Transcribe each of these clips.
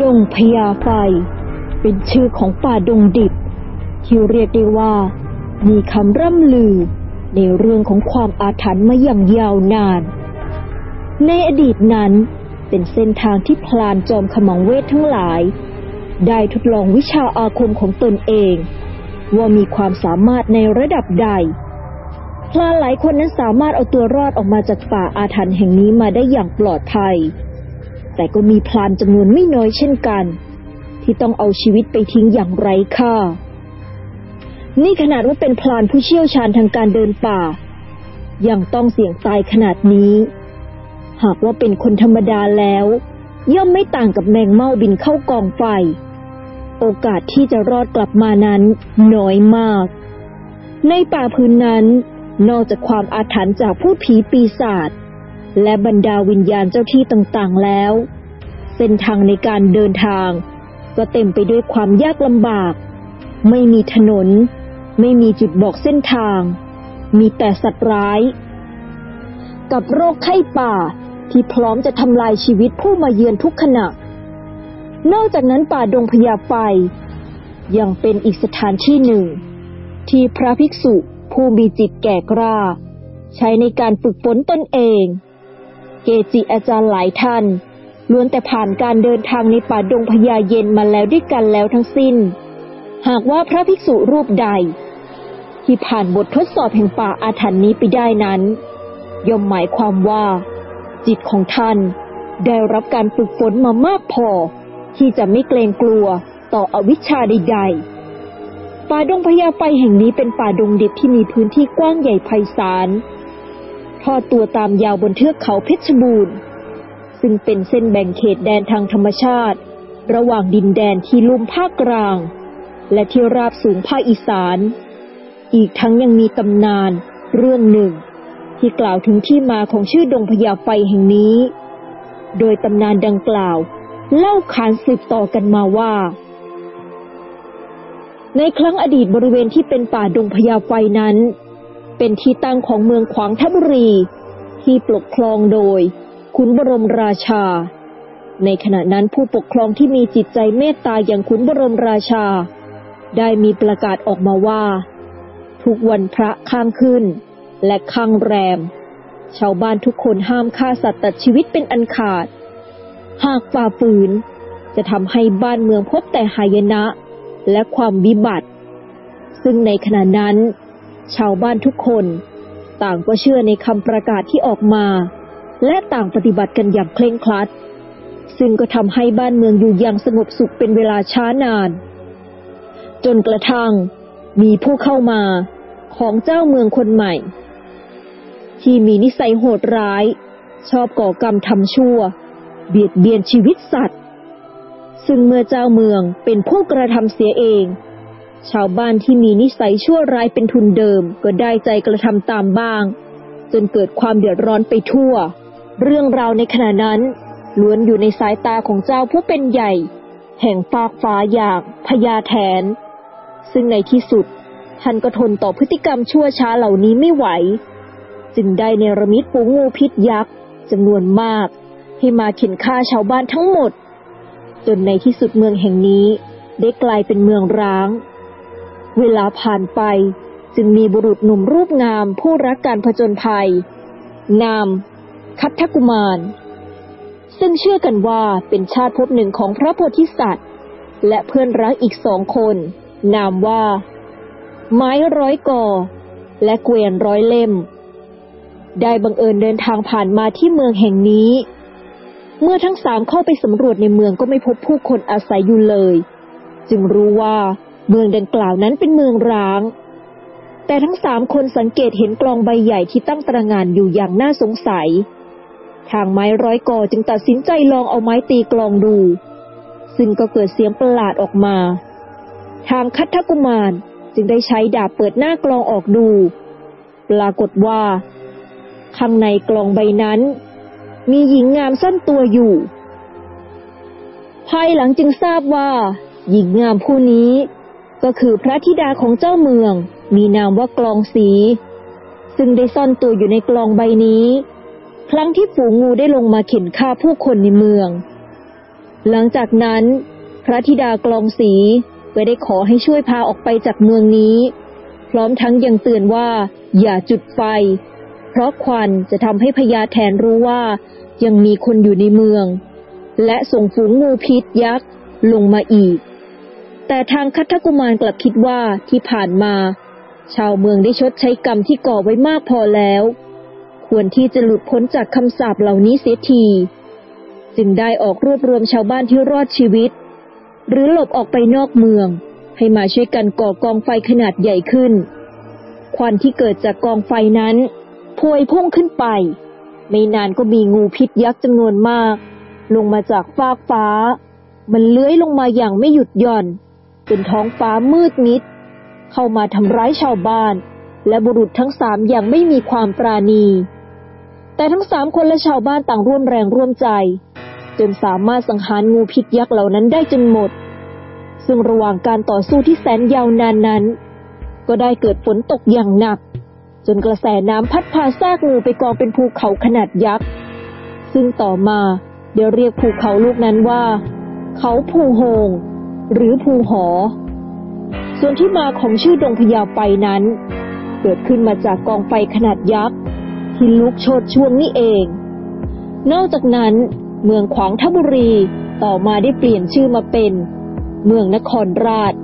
ดงพญาไฟ เป็นชื่อของป่าดงดิบ ที่เรียกได้ว่า มีคำร่ำลือ ในเรื่องของความอาถรรพ์มาอย่างยาวนาน ในอดีตนั้นเป็นเส้นทางที่พลานจอมขมังเวททั้งหลาย ได้ทดลองวิชาอาคมของตนเอง ว่ามีความสามารถในระดับใด พลานหลายคนนั้นสามารถเอาตัวรอดออกมาจากป่าอาถรรพ์แห่งนี้มาได้อย่างปลอดภัย แต่ก็มีพลานจำนวนไม่น้อยเช่นกัน ที่ต้องเอาชีวิตไปทิ้งอย่างไร้ค่า นี่ขนาดว่าเป็นพลานผู้เชี่ยวชาญทางการเดินป่า ยังต้องเสี่ยงตายขนาดนี้ หากว่าเป็นคนธรรมดาแล้ว ย่อมไม่ต่างกับแมงเม่าบินเข้ากองไฟ โอกาสที่จะรอดกลับมานั้นน้อยมาก ในป่าพื้นนั้น นอกจากความอาถรรพ์จากผู้ผีปีศาจ และบรรดาวิญญาณเจ้าที่ต่างๆแล้ว เส้นทางในการเดินทาง ก็เต็มไปด้วยความยากลำบาก ไม่มีถนน ไม่มีจุดบอกเส้นทาง มีแต่สัตว์ร้าย กับโรคไข้ป่าที่พร้อมจะทำลายชีวิตผู้มาเยือนทุกขณะ นอกจากนั้นป่าดงพญาไฟ ยังเป็นอีกสถานที่หนึ่ง ที่พระภิกษุผู้มีจิตแก่กล้า ใช้ในการฝึกฝนตนเอง เกจิอาจารย์หลายท่านล้วนแต่ผ่านการเดินทางในป่าดงพญาเย็นมาแล้วด้วยกันแล้วทั้งสิ้น หากว่าพระภิกษุรูปใด ที่ผ่านบททดสอบแห่งป่าอาถรรพ์นี้ไปได้นั้น ย่อมหมายความว่า จิตของท่านได้รับการฝึกฝนมามากพอ ที่จะไม่เกรงกลัวต่ออวิชชาใดๆ ป่าดงพญาไฟแห่งนี้เป็นป่าดงดิบที่มีพื้นที่กว้างใหญ่ไพศาล ทอดตัวตามยาวบนเทือกเขาเพชรบูรณ์ ซึ่งเป็นเส้นแบ่งเขตแดนทางธรรมชาติ ระหว่างดินแดนที่ลุ่มภาคกลาง และที่ราบสูงภาคอีสาน อีกทั้งยังมีตำนานเรื่องหนึ่ง ที่กล่าวถึงที่มาของชื่อดงพญาไฟแห่งนี้ โดยตำนานดังกล่าว เล่าขานสืบต่อกันมาว่า ในครั้งอดีตบริเวณที่เป็นป่าดงพญาไฟนั้น เป็นที่ตั้งของเมืองขวางทบุรี ที่ปกครองโดยขุนบรมราชา ในขณะนั้นผู้ปกครองที่มีจิตใจเมตตาอย่างขุนบรมราชา ได้มีประกาศออกมาว่า ทุกวันพระข้างขึ้น และข้างแรม ชาวบ้านทุกคนห้ามฆ่าสัตว์ตัดชีวิตเป็นอันขาด หากฝ่าฝืนจะทำให้บ้านเมืองพบแต่หายนะและความวิบัติ ซึ่งในขณะนั้น ชาวบ้านทุกคน ต่างก็เชื่อในคำประกาศที่ออกมา และต่างปฏิบัติกันอย่างเคร่งครัด ซึ่งก็ทำให้บ้านเมืองอยู่อย่างสงบสุขเป็นเวลาช้านาน จนกระทั่งมีผู้เข้ามาของเจ้าเมืองคนใหม่ ที่มีนิสัยโหดร้าย ชอบก่อกรรมทำชั่ว เบียดเบียนชีวิตสัตว์ ซึ่งเมื่อเจ้าเมืองเป็นผู้กระทำเสียเอง ชาวบ้านที่มีนิสัยชั่วร้ายเป็นทุนเดิมก็ได้ใจกระทำตามบ้าง จนเกิดความเดือดร้อนไปทั่ว เรื่องราวในขณะนั้น ล้วนอยู่ในสายตาของเจ้าผู้เป็นใหญ่ แห่งฟากฟ้าอย่างพญาแทน ซึ่งในที่สุดท่านก็ทนต่อพฤติกรรมชั่วช้าเหล่านี้ไม่ไหว จึงได้เนรมิตปูงูพิษยักษ์จำนวนมากให้มาเข็นฆ่าชาวบ้านทั้งหมด จนในที่สุดเมืองแห่งนี้ได้กลายเป็นเมืองร้าง เวลาผ่านไปจึงมีบุรุษหนุ่มรูปงามผู้รักการผจญภัย นาม คัทกุมาร ซึ่งเชื่อกันว่าเป็นชาติภพหนึ่งของพระโพธิสัตว์ และเพื่อนรักอีกสองคน นามว่า ไม้ร้อยกอ และเกวียนร้อยเล่ม ได้บังเอิญเดินทางผ่านมาที่เมืองแห่งนี้ เมื่อทั้งสามเข้าไปสำรวจในเมืองก็ไม่พบผู้คนอาศัยอยู่เลย จึงรู้ว่า เมืองดังกล่าวนั้นเป็นเมืองร้าง แต่ทั้งสามคนสังเกตเห็นกลองใบใหญ่ที่ตั้งตระงานอยู่อย่างน่าสงสัย ทางไม้ร้อยกอจึงตัดสินใจลองเอาไม้ตีกลองดู ซึ่งก็เกิดเสียงประหลาดออกมา ทางคัทธกุมารจึงได้ใช้ดาบเปิดหน้ากลองออกดู ปรากฏว่า ข้างในกลองใบนั้น มีหญิงงามซ่อนตัวอยู่ภายหลังจึงทราบว่า หญิงงามผู้นี้ ก็คือพระธิดาของเจ้าเมือง มีนามว่ากลองสี ซึ่งได้ซ่อนตัวอยู่ในกลองใบนี้ ครั้งที่ฝูงงูได้ลงมาเข็นฆ่าผู้คนในเมือง หลังจากนั้น พระธิดากลองสีก็ได้ขอให้ช่วยพาออกไปจากเมืองนี้ พร้อมทั้งยังเตือนว่า อย่าจุดไฟ เพราะควันจะทำให้พญาแทนรู้ว่ายังมีคนอยู่ในเมือง และส่งฝูงงูพิษยักษ์ลงมาอีก แต่ทางคัทกุมารกลับคิดว่าที่ผ่านมา ชาวเมืองได้ชดใช้กรรมที่ก่อไว้มากพอแล้ว ควรที่จะหลุดพ้นจากคำสาปเหล่านี้เสียที จึงได้ออกรวบรวมชาวบ้านที่รอดชีวิต หรือหลบออกไปนอกเมือง ให้มาช่วยกันก่อกองไฟขนาดใหญ่ขึ้น ควันที่เกิดจากกองไฟนั้นพวยพุ่งขึ้นไป ไม่นานก็มีงูพิษยักษ์จำนวนมาก ลงมาจากฟากฟ้า มันเลื้อยลงมาอย่างไม่หยุดหย่อน จนท้องฟ้ามืดมิด เข้ามาทำร้ายชาวบ้าน และบุรุษทั้งสามอย่างไม่มีความปราณี แต่ทั้งสามคนและชาวบ้านต่างร่วมแรงร่วมใจ จนสามารถสังหารงูพิษยักษ์เหล่านั้นได้จนหมด ซึ่งระหว่างการต่อสู้ที่แสนยาวนานนั้น ก็ได้เกิดฝนตกอย่างหนัก จนกระแสน้ำพัดพาซากงูไปกองเป็นภูเขาขนาดยักษ์ซึ่งต่อมาเดี๋ยวเรียกภูเขาลูกนั้นว่า เขาภูโฮง หรือภูหอ ส่วนที่มาของชื่อดงพญาไฟนั้น เกิดขึ้นมาจากกองไฟขนาดยักษ์ที่ลุกโชดช่วงนี่เอง นอกจากนั้น เมืองขวางทบุรีต่อมาได้เปลี่ยนชื่อมาเป็น เมืองนครราช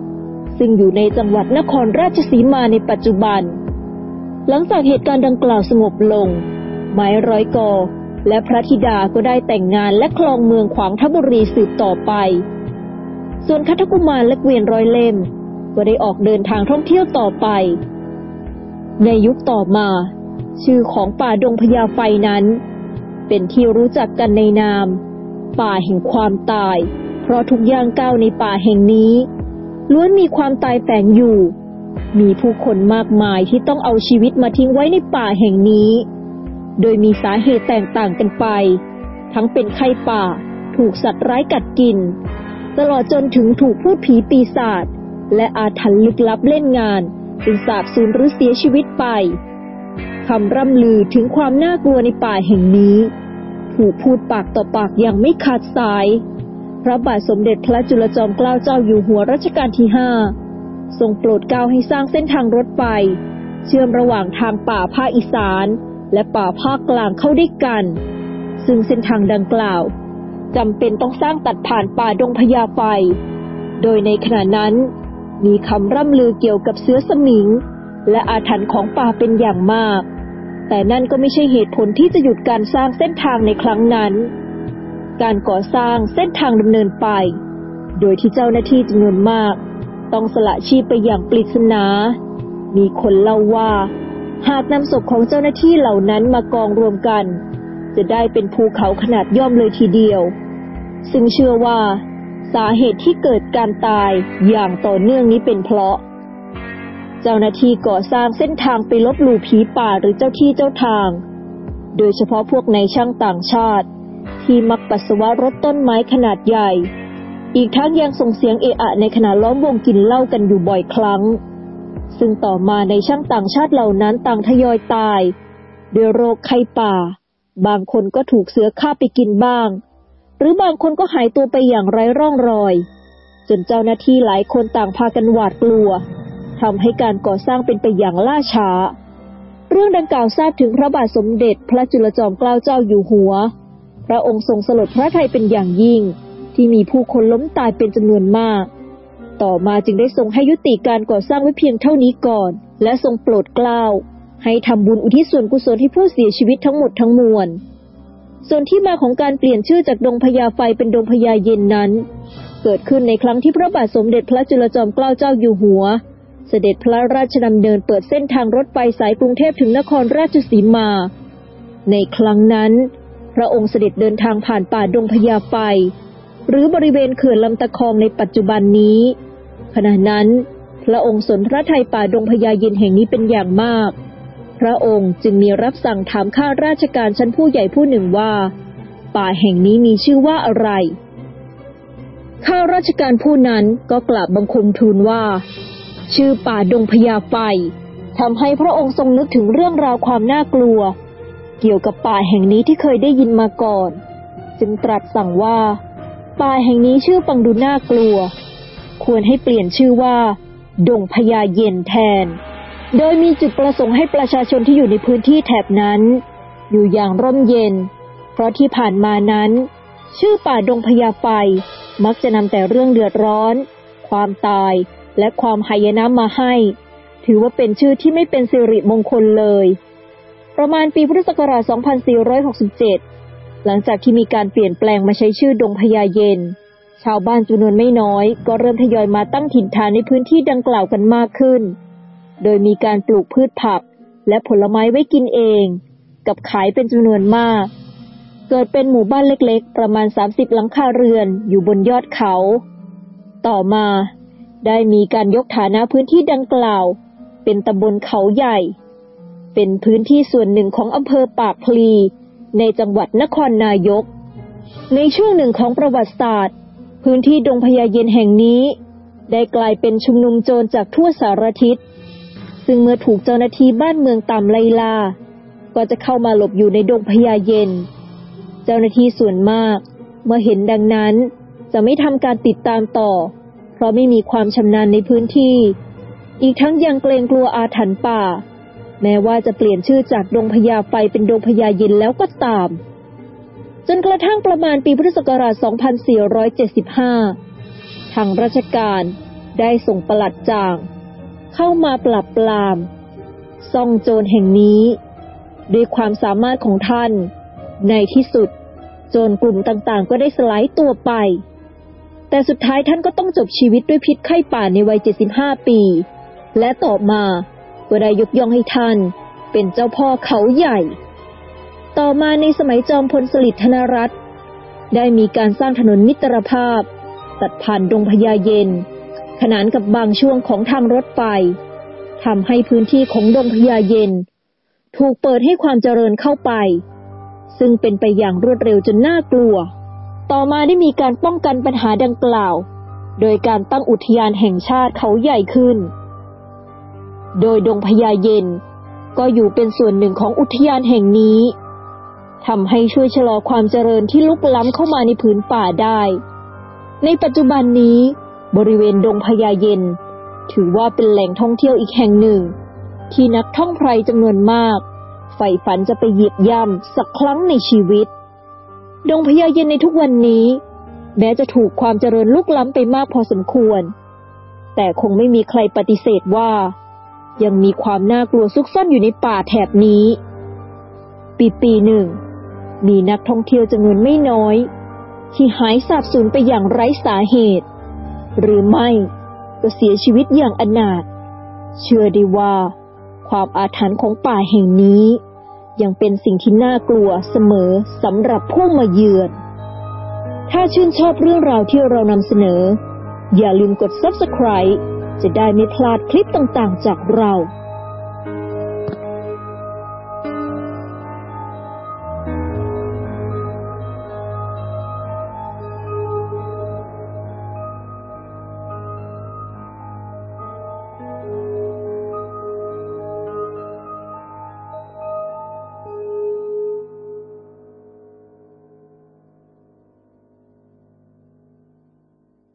ซึ่งอยู่ในจังหวัดนครราชสีมาในปัจจุบัน หลังจากเหตุการณ์ดังกล่าวสงบลง ไม้ร้อยกอและพระธิดาก็ได้แต่งงานและคลองเมืองขวางทบุรีสืบต่อไป ส่วนคัทกุมารและเกวียนร้อยเล่ม ก็ได้ออกเดินทางท่องเที่ยวต่อไป ในยุคต่อมา ชื่อของป่าดงพญาไฟนั้น เป็นที่รู้จักกันในนาม ป่าแห่งความตาย เพราะทุกย่างก้าวในป่าแห่งนี้ ล้วนมีความตายแฝงอยู่ มีผู้คนมากมายที่ต้องเอาชีวิตมาทิ้งไว้ในป่าแห่งนี้ โดยมีสาเหตุแตกต่างกันไป ทั้งเป็นไข้ป่า ถูกสัตว์ร้ายกัดกิน ตลอดจนถึงถูกพูดผีปีศาจและอาถรรพ์ลึกลับเล่นงานจนสาบสูญหรือเสียชีวิตไปคำร่ำลือถึงความน่ากลัวในป่าแห่งนี้ ถูกพูดปากต่อปากอย่างไม่ขาดสาย พระบาทสมเด็จพระจุลจอมเกล้าเจ้าอยู่หัวรัชกาลที่ห้าทรงโปรดเกล้าให้สร้างเส้นทางรถไฟ เชื่อมระหว่างทางป่าภาคอีสาน และป่าภาคกลางเข้าด้วยกัน ซึ่งเส้นทางดังกล่าว จำเป็นต้องสร้างตัดผ่านป่าดงพญาไฟ โดยในขณะนั้น มีคำร่ำลือเกี่ยวกับเสือสมิง และอาถรรพ์ของป่าเป็นอย่างมาก แต่นั่นก็ไม่ใช่เหตุผลที่จะหยุดการสร้างเส้นทางในครั้งนั้น การก่อสร้างเส้นทางดำเนินไป โดยที่เจ้าหน้าที่จำนวนมาก ต้องสละชีพไปอย่างปริศนา มีคนเล่าว่า หากนำศพของเจ้าหน้าที่เหล่านั้นมากองรวมกัน จะได้เป็นภูเขาขนาดย่อมเลยทีเดียว ซึ่งเชื่อว่า สาเหตุที่เกิดการตายอย่างต่อเนื่องนี้เป็นเพราะ เจ้าหน้าที่ก่อสร้างเส้นทางไปลบหลู่ผีป่าหรือเจ้าที่เจ้าทาง โดยเฉพาะพวกในช่างต่างชาติ ที่มักปัสสาวะรถต้นไม้ขนาดใหญ่ อีกทั้งยังส่งเสียงเอะอะในขณะล้อมวงกินเหล้ากันอยู่บ่อยครั้ง ซึ่งต่อมาในช่างต่างชาติเหล่านั้นต่างทยอยตายด้วยโรคไข้ป่า บางคนก็ถูกเสือฆ่าไปกินบ้าง หรือบางคนก็หายตัวไปอย่างไร้ร่องรอย จนเจ้าหน้าที่หลายคนต่างพากันหวาดกลัวทำให้การก่อสร้างเป็นไปอย่างล่าช้า เรื่องดังกล่าวทราบถึงพระบาทสมเด็จพระจุลจอมเกล้าเจ้าอยู่หัว พระองค์ทรงสลดพระทัยเป็นอย่างยิ่ง ที่มีผู้คนล้มตายเป็นจำนวนมาก ต่อมาจึงได้ทรงให้ยุติการก่อสร้างไว้เพียงเท่านี้ก่อน และทรงโปรดเกล้า ให้ทำบุญอุทิศส่วนกุศลให้ผู้เสียชีวิตทั้งหมดทั้งมวล ส่วนที่มาของการเปลี่ยนชื่อจากดงพญาไฟเป็นดงพญาเย็นนั้น เกิดขึ้นในครั้งที่พระบาทสมเด็จพระจุลจอมเกล้าเจ้าอยู่หัว เสด็จพระราชดำเนินเปิดเส้นทางรถไฟสายกรุงเทพถึงนครราชสีมา ในครั้งนั้น พระองค์เสด็จเดินทางผ่านป่าดงพญาไฟ หรือบริเวณเขื่อนลำตะคองในปัจจุบันนี้ ขณะนั้น พระองค์สนพระทัยป่าดงพญาเย็นแห่งนี้เป็นอย่างมาก พระองค์จึงมีรับสั่งถามข้าราชการชั้นผู้ใหญ่ผู้หนึ่งว่า ป่าแห่งนี้มีชื่อว่าอะไร ข้าราชการผู้นั้นก็กราบบังคมทูลว่า ชื่อป่าดงพญาไฟทำให้พระองค์ทรงนึกถึงเรื่องราวความน่ากลัว เกี่ยวกับป่าแห่งนี้ที่เคยได้ยินมาก่อน จึงตรัสสั่งว่า ป่าแห่งนี้ชื่อฟังดูน่ากลัว ควรให้เปลี่ยนชื่อว่า ดงพญาเย็นแทน โดยมีจุดประสงค์ให้ประชาชนที่อยู่ในพื้นที่แถบนั้น อยู่อย่างร่มเย็น เพราะที่ผ่านมานั้น ชื่อป่าดงพญาไฟ มักจะนำแต่เรื่องเดือดร้อน ความตายและความหายนะมาให้ ถือว่าเป็นชื่อที่ไม่เป็นสิริมงคลเลย ประมาณปีพุทธศักราช 2467 หลังจากที่มีการเปลี่ยนแปลงมาใช้ชื่อดงพญาเย็น ชาวบ้านจำนวนไม่น้อย ก็เริ่มทยอยมาตั้งถิ่นฐานในพื้นที่ดังกล่าวกันมากขึ้น โดยมีการปลูกพืชผัก และผลไม้ไว้กินเอง กับขายเป็นจำนวนมาก เกิดเป็นหมู่บ้านเล็กๆ ประมาณ 30 หลังคาเรือนอยู่บนยอดเขา ต่อมา ได้มีการยกฐานะพื้นที่ดังกล่าว เป็นตำบลเขาใหญ่ เป็นพื้นที่ส่วนหนึ่งของอำเภอปากพลี ในจังหวัดนครนายก ในช่วงหนึ่งของประวัติศาสตร์ พื้นที่ดงพญาเย็นแห่งนี้ ได้กลายเป็นชุมนุมโจรจากทั่วสารทิศ ซึ่งเมื่อถูกเจ้าหน้าที่บ้านเมืองตามไล่ล่า ก็จะเข้ามาหลบอยู่ในดงพญาเย็น เจ้าหน้าที่ส่วนมาก เมื่อเห็นดังนั้น จะไม่ทำการติดตามต่อ เพราะไม่มีความชำนาญในพื้นที่ อีกทั้งยังเกรงกลัวอาถรรพ์ป่า แม้ว่าจะเปลี่ยนชื่อจากดงพญาไฟเป็นดงพญาเย็นแล้วก็ตาม จนกระทั่งประมาณปีพุทธศักราช 2475 ทางราชการได้ส่งปลัดจาง เข้ามาปราบปรามซ่องโจรแห่งนี้ ด้วยความสามารถของท่าน ในที่สุด โจรกลุ่มต่างๆ ก็ได้สลายตัวไป แต่สุดท้ายท่านก็ต้องจบชีวิตด้วยพิษไข้ป่าในวัย 75 ปี และต่อมาก็ได้ยกย่องให้ท่านเป็นเจ้าพ่อเขาใหญ่ ต่อมาในสมัยจอมพลสฤษดิ์ธนรัตน์ได้มีการสร้างถนนมิตรภาพ ตัดผ่านดงพญาเย็น ขนานกับบางช่วงของทางรถไฟทำให้พื้นที่ของดงพญาเย็น ถูกเปิดให้ความเจริญเข้าไป ซึ่งเป็นไปอย่างรวดเร็วจนน่ากลัว ต่อมาได้มีการป้องกันปัญหาดังกล่าว โดยการตั้งอุทยานแห่งชาติเขาใหญ่ขึ้น โดยดงพญาเย็นก็อยู่เป็นส่วนหนึ่งของอุทยานแห่งนี้ทำให้ช่วยชะลอความเจริญที่ลุกล้ำเข้ามาในผืนป่าได้ ในปัจจุบันนี้ บริเวณดงพญาเย็น ถือว่าเป็นแหล่งท่องเที่ยวอีกแห่งหนึ่ง ที่นักท่องไพรจำนวนมากใฝ่ฝันจะไปเหยียบย่ำสักครั้งในชีวิต ดงพญาเย็นในทุกวันนี้ แม้จะถูกความเจริญลุกล้ำไปมากพอสมควร แต่คงไม่มีใครปฏิเสธว่า ยังมีความน่ากลัวซุกซ่อนอยู่ในป่าแถบนี้ ปีปีหนึ่ง มีนักท่องเที่ยวจำนวนไม่น้อย ที่หายสาบสูญไปอย่างไร้สาเหตุ หรือไม่ก็เสียชีวิตอย่างอนาถเชื่อได้ว่า ความอาถรรพ์ของป่าแห่งนี้ ยังเป็นสิ่งที่น่ากลัวเสมอสำหรับผู้มาเยือน ถ้าชื่นชอบเรื่องราวที่เรานำเสนอ อย่าลืมกด subscribe จะได้ไม่พลาดคลิปต่างๆจากเรา